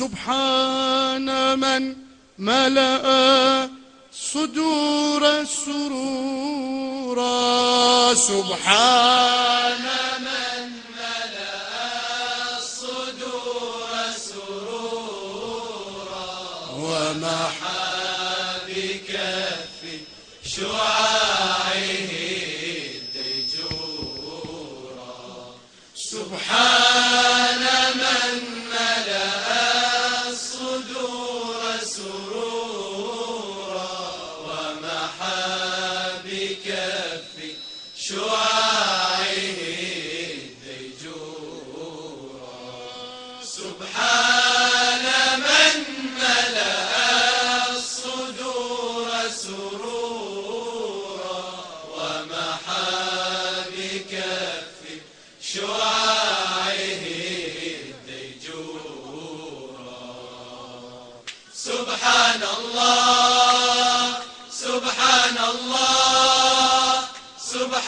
سبحان من ملأ صدور السرور. سبحان من ملأ الصدور السرور. ومحى بكف شعار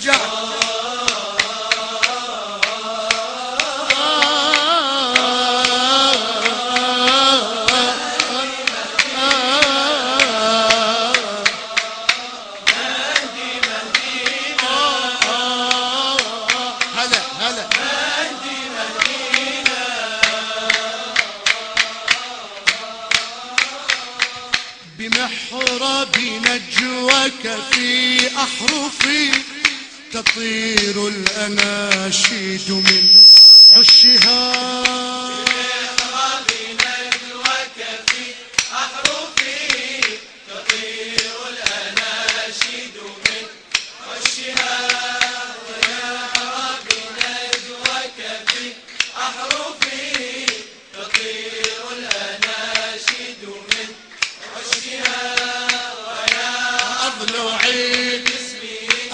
job. تطير الأناشيد من عشها.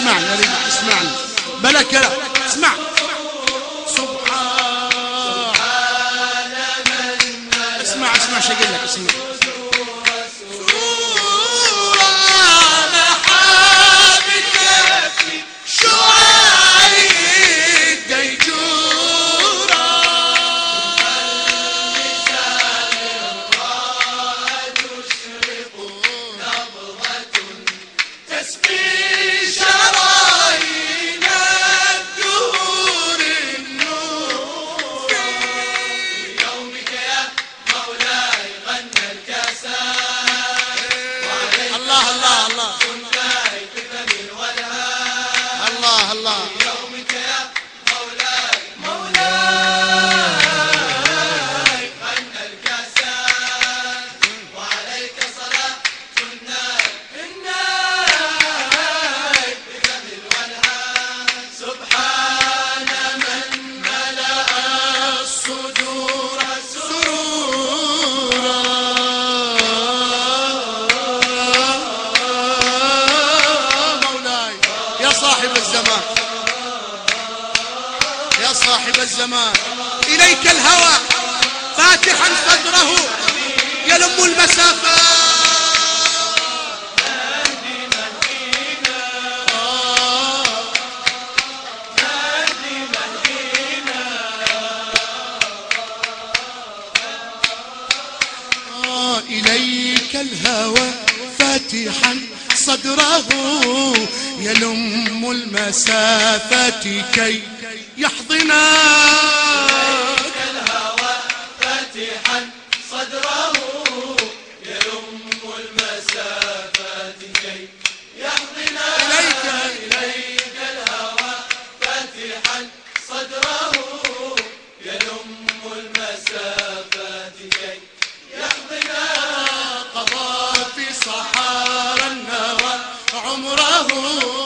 اسمعني يا رجل اسمعني بلا كلام. اسمع. سبحان اسمع اسمع شو أقول لك اسمع. الزمان إليك الهوى فاتحا صدره يلم المسافة. إليك الهوى فاتحا صدره يلم المسافة كي يحضنا. عمره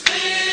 Christmas.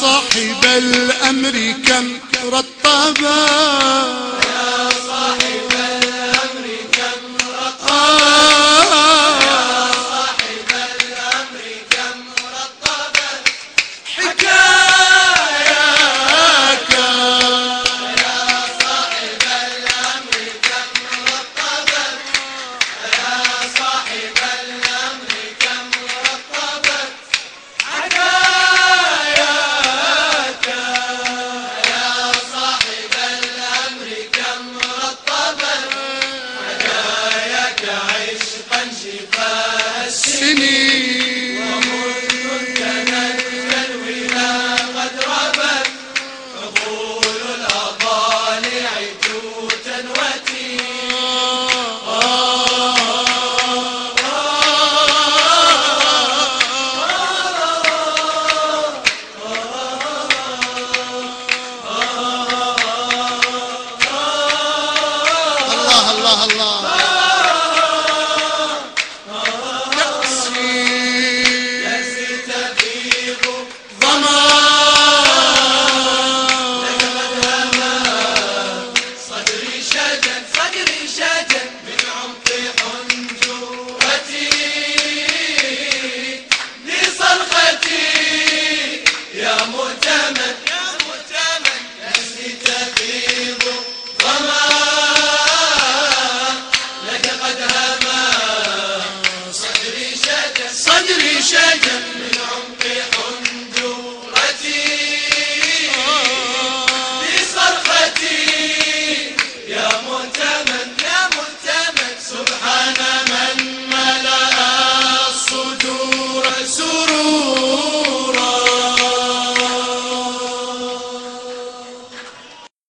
صاحب الأمر كم رطبا لك